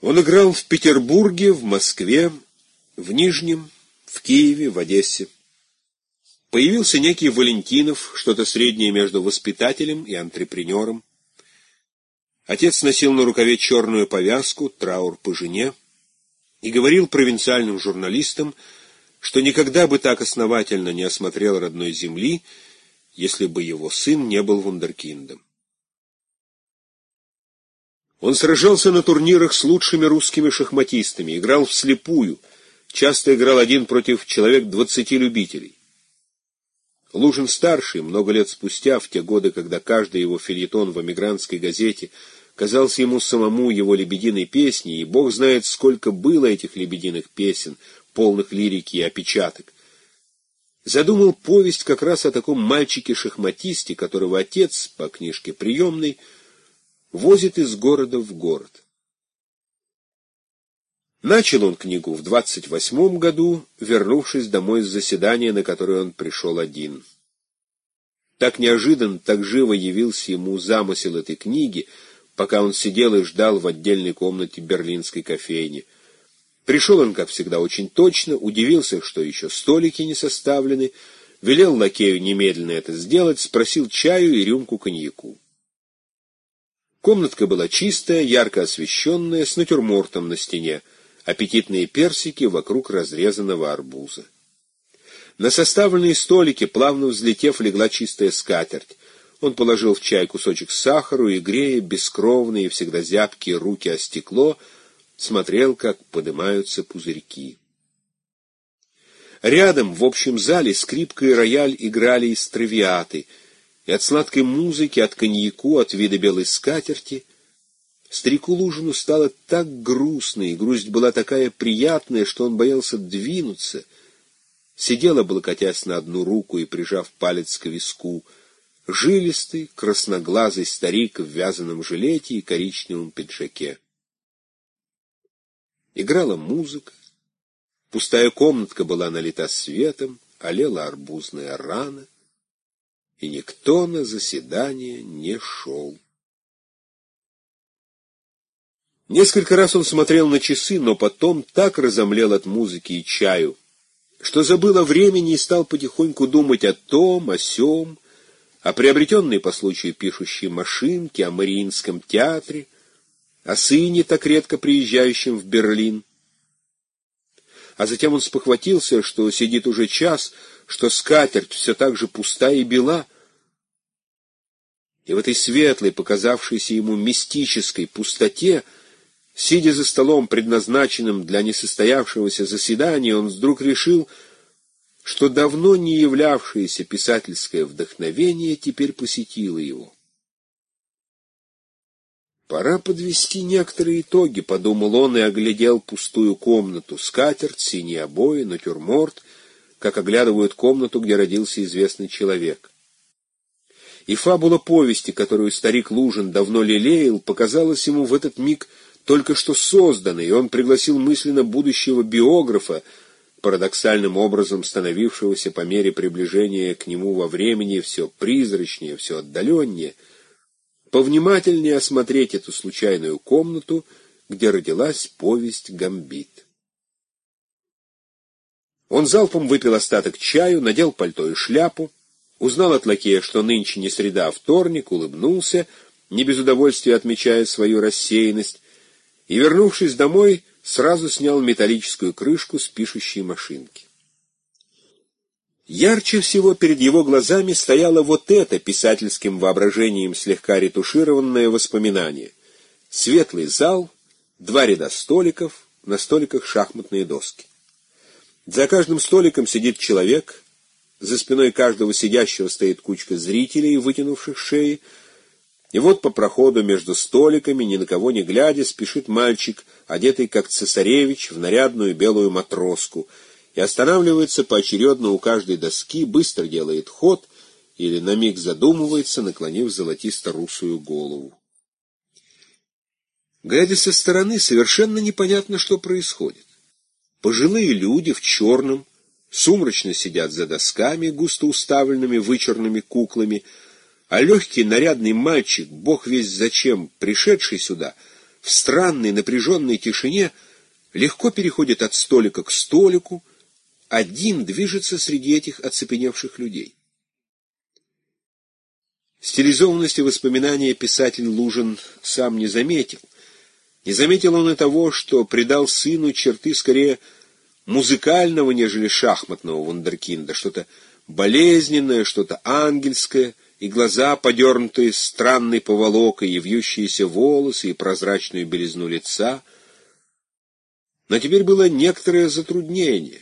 Он играл в Петербурге, в Москве, в Нижнем, в Киеве, в Одессе. Появился некий Валентинов, что-то среднее между воспитателем и антрепренером. Отец носил на рукаве черную повязку, траур по жене, и говорил провинциальным журналистам, что никогда бы так основательно не осмотрел родной земли, если бы его сын не был вундеркиндом. Он сражался на турнирах с лучшими русскими шахматистами, играл вслепую, часто играл один против человек двадцати любителей. Лужин-старший, много лет спустя, в те годы, когда каждый его филетон в эмигрантской газете казался ему самому его лебединой песней, и бог знает, сколько было этих лебединых песен, полных лирики и опечаток, задумал повесть как раз о таком мальчике-шахматисте, которого отец, по книжке приемной, возит из города в город. Начал он книгу в двадцать восьмом году, вернувшись домой с заседания, на которое он пришел один. Так неожиданно, так живо явился ему замысел этой книги, пока он сидел и ждал в отдельной комнате берлинской кофейни. Пришел он, как всегда, очень точно, удивился, что еще столики не составлены, велел лакею немедленно это сделать, спросил чаю и рюмку коньяку. Комнатка была чистая, ярко освещенная, с натюрмортом на стене — аппетитные персики вокруг разрезанного арбуза. На составленные столики, плавно взлетев, легла чистая скатерть. Он положил в чай кусочек сахару и, грея бескровные, всегда зябкие руки о стекло, смотрел, как поднимаются пузырьки. Рядом, в общем зале, скрипка и рояль играли из травиаты, и от сладкой музыки, от коньяку, от вида белой скатерти — Старику Лужину стало так грустно, и грусть была такая приятная, что он боялся двинуться. Сидел, облокотясь на одну руку и прижав палец к виску, жилистый, красноглазый старик в вязаном жилете и коричневом пиджаке. Играла музыка, пустая комнатка была налита светом, олела арбузная рана, и никто на заседание не шел. Несколько раз он смотрел на часы, но потом так разомлел от музыки и чаю, что забыл о времени и стал потихоньку думать о том, о сём, о приобретенной по случаю пишущей машинке, о Мариинском театре, о сыне, так редко приезжающем в Берлин. А затем он спохватился, что сидит уже час, что скатерть все так же пуста и бела, и в этой светлой, показавшейся ему мистической пустоте Сидя за столом, предназначенным для несостоявшегося заседания, он вдруг решил, что давно не являвшееся писательское вдохновение теперь посетило его. «Пора подвести некоторые итоги», — подумал он и оглядел пустую комнату, скатерть, синие обои, натюрморт, как оглядывают комнату, где родился известный человек. И фабула повести, которую старик Лужин давно лелеял, показалась ему в этот миг — только что созданный, и он пригласил мысленно будущего биографа, парадоксальным образом становившегося по мере приближения к нему во времени все призрачнее, все отдаленнее, повнимательнее осмотреть эту случайную комнату, где родилась повесть «Гамбит». Он залпом выпил остаток чаю, надел пальто и шляпу, узнал от лакея, что нынче не среда, а вторник, улыбнулся, не без удовольствия отмечая свою рассеянность, и, вернувшись домой, сразу снял металлическую крышку с пишущей машинки. Ярче всего перед его глазами стояло вот это писательским воображением слегка ретушированное воспоминание. Светлый зал, два ряда столиков, на столиках шахматные доски. За каждым столиком сидит человек, за спиной каждого сидящего стоит кучка зрителей, вытянувших шеи, и вот по проходу между столиками, ни на кого не глядя, спешит мальчик, одетый как цесаревич в нарядную белую матроску, и останавливается поочередно у каждой доски, быстро делает ход или на миг задумывается, наклонив золотисто-русую голову. Глядя со стороны, совершенно непонятно, что происходит. Пожилые люди в черном сумрачно сидят за досками, густо уставленными вычурными куклами — а легкий нарядный мальчик, бог весь зачем, пришедший сюда, в странной напряженной тишине легко переходит от столика к столику, один движется среди этих оцепеневших людей. Стилизованности воспоминания писатель Лужин сам не заметил. Не заметил он и того, что придал сыну черты скорее музыкального, нежели шахматного вундеркинда, что-то болезненное, что-то ангельское, и глаза, подернутые странной поволокой, и вьющиеся волосы, и прозрачную белизну лица. Но теперь было некоторое затруднение.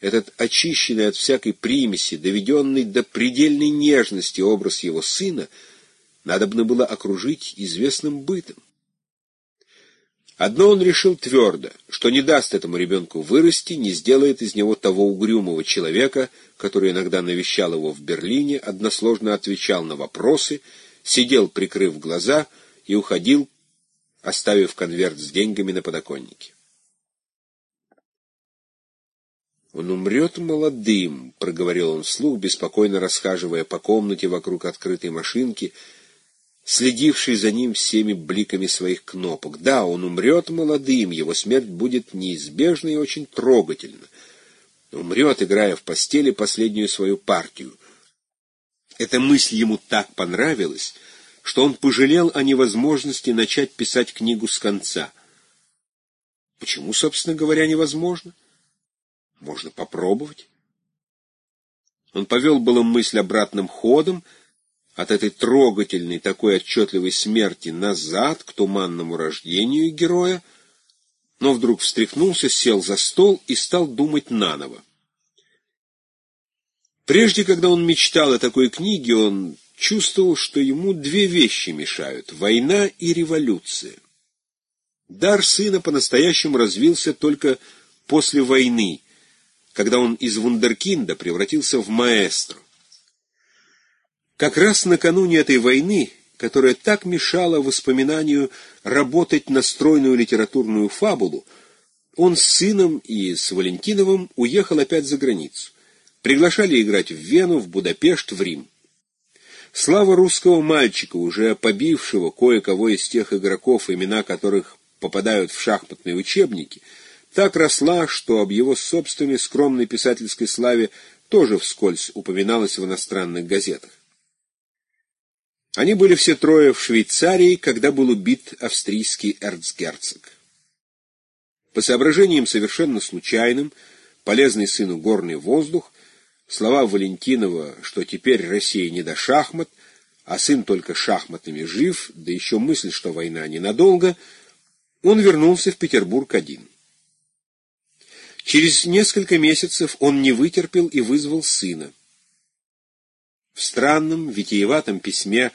Этот очищенный от всякой примеси, доведенный до предельной нежности образ его сына, надобно было окружить известным бытом. Одно он решил твердо, что не даст этому ребенку вырасти, не сделает из него того угрюмого человека, который иногда навещал его в Берлине, односложно отвечал на вопросы, сидел, прикрыв глаза, и уходил, оставив конверт с деньгами на подоконнике. «Он умрет молодым», — проговорил он вслух, беспокойно расхаживая по комнате вокруг открытой машинки — следивший за ним всеми бликами своих кнопок. Да, он умрет молодым, его смерть будет неизбежна и очень трогательна. Умрет, играя в постели последнюю свою партию. Эта мысль ему так понравилась, что он пожалел о невозможности начать писать книгу с конца. Почему, собственно говоря, невозможно? Можно попробовать. Он повел было мысль обратным ходом, от этой трогательной, такой отчетливой смерти назад к туманному рождению героя, но вдруг встряхнулся, сел за стол и стал думать наново. Прежде, когда он мечтал о такой книге, он чувствовал, что ему две вещи мешают — война и революция. Дар сына по-настоящему развился только после войны, когда он из вундеркинда превратился в маэстро. Как раз накануне этой войны, которая так мешала воспоминанию работать на стройную литературную фабулу, он с сыном и с Валентиновым уехал опять за границу. Приглашали играть в Вену, в Будапешт, в Рим. Слава русского мальчика, уже побившего кое-кого из тех игроков, имена которых попадают в шахматные учебники, так росла, что об его собственной скромной писательской славе тоже вскользь упоминалось в иностранных газетах. Они были все трое в Швейцарии, когда был убит австрийский эрцгерцог. По соображениям совершенно случайным, полезный сыну горный воздух, слова Валентинова, что теперь Россия не до шахмат, а сын только шахматами жив, да еще мысль, что война ненадолго, он вернулся в Петербург один. Через несколько месяцев он не вытерпел и вызвал сына. В странном, витиеватом письме,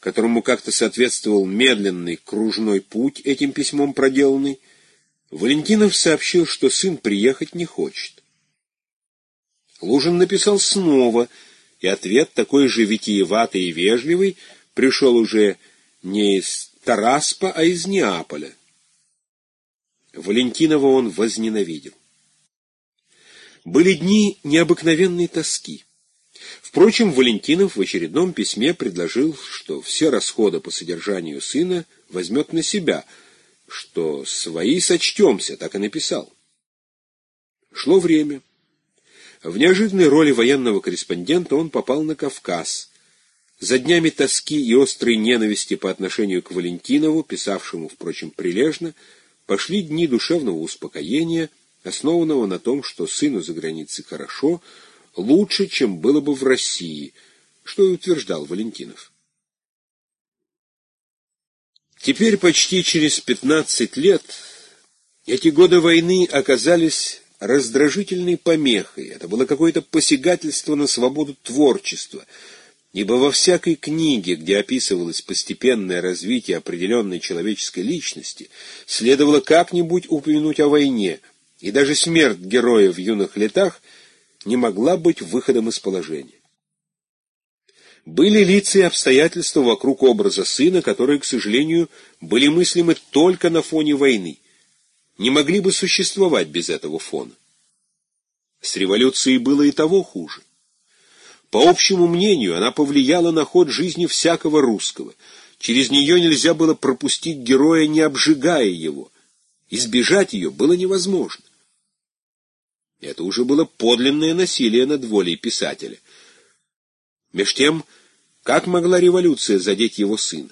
которому как-то соответствовал медленный кружной путь этим письмом проделанный, Валентинов сообщил, что сын приехать не хочет. Лужин написал снова, и ответ такой же витиеватый и вежливый пришел уже не из Тараспа, а из Неаполя. Валентинова он возненавидел. Были дни необыкновенной тоски. Впрочем, Валентинов в очередном письме предложил, что все расходы по содержанию сына возьмет на себя, что свои сочтемся, так и написал. Шло время. В неожиданной роли военного корреспондента он попал на Кавказ. За днями тоски и острой ненависти по отношению к Валентинову, писавшему, впрочем, прилежно, пошли дни душевного успокоения, основанного на том, что сыну за границей хорошо, лучше, чем было бы в России, что и утверждал Валентинов. Теперь, почти через пятнадцать лет, эти годы войны оказались раздражительной помехой. Это было какое-то посягательство на свободу творчества, ибо во всякой книге, где описывалось постепенное развитие определенной человеческой личности, следовало как-нибудь упомянуть о войне, и даже смерть героя в юных летах – не могла быть выходом из положения. Были лица и обстоятельства вокруг образа сына, которые, к сожалению, были мыслимы только на фоне войны, не могли бы существовать без этого фона. С революцией было и того хуже. По общему мнению, она повлияла на ход жизни всякого русского. Через нее нельзя было пропустить героя, не обжигая его. Избежать ее было невозможно. Это уже было подлинное насилие над волей писателя. Меж тем, как могла революция задеть его сына?